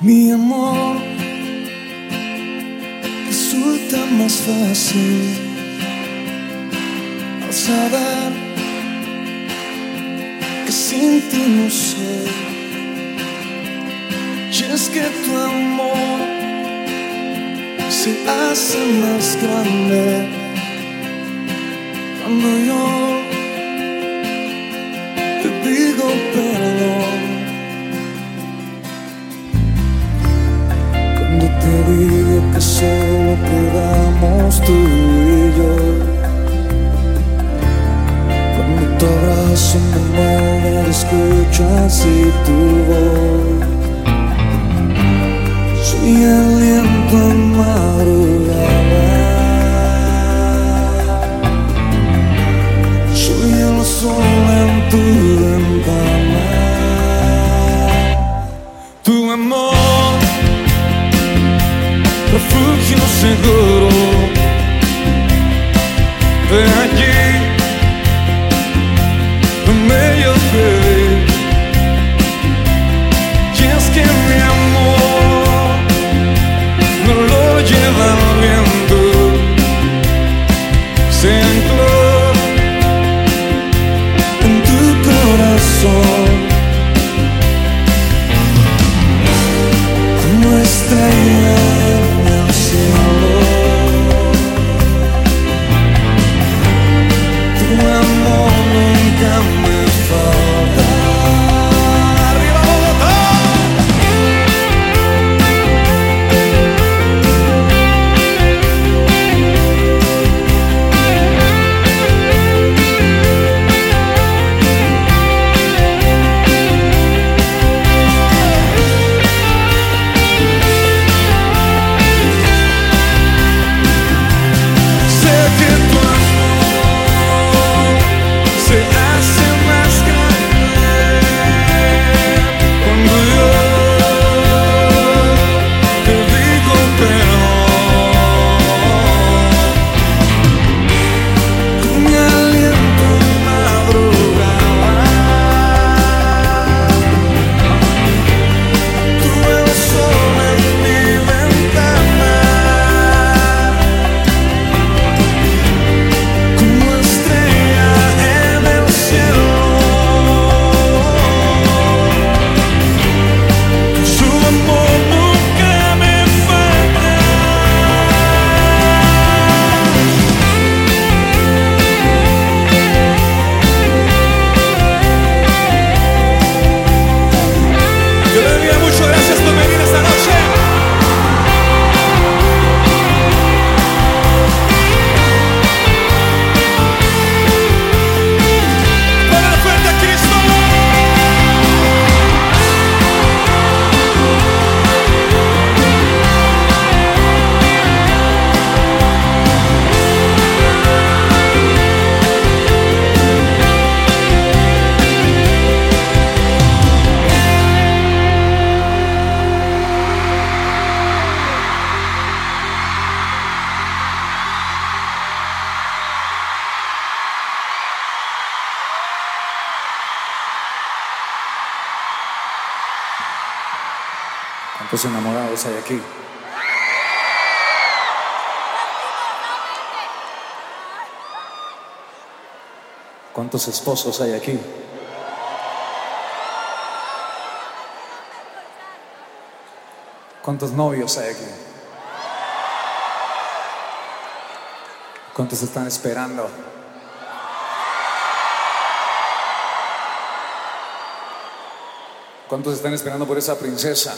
Mi amor resulta más fácil al saber que sin ti no sé. Y es que tu amor se hace más grande cuando yo que solo quedamos tú y yo. Cuando te abrazo me muero, escucho así tu De allí, donde yo vi. Y es que mi amor no lo lleva el viento, se ancló en tu corazón como estrella ¿Cuántos enamorados hay aquí? ¿Cuántos esposos hay aquí? ¿Cuántos novios hay aquí? ¿Cuántos están esperando? ¿Cuántos están esperando por esa princesa?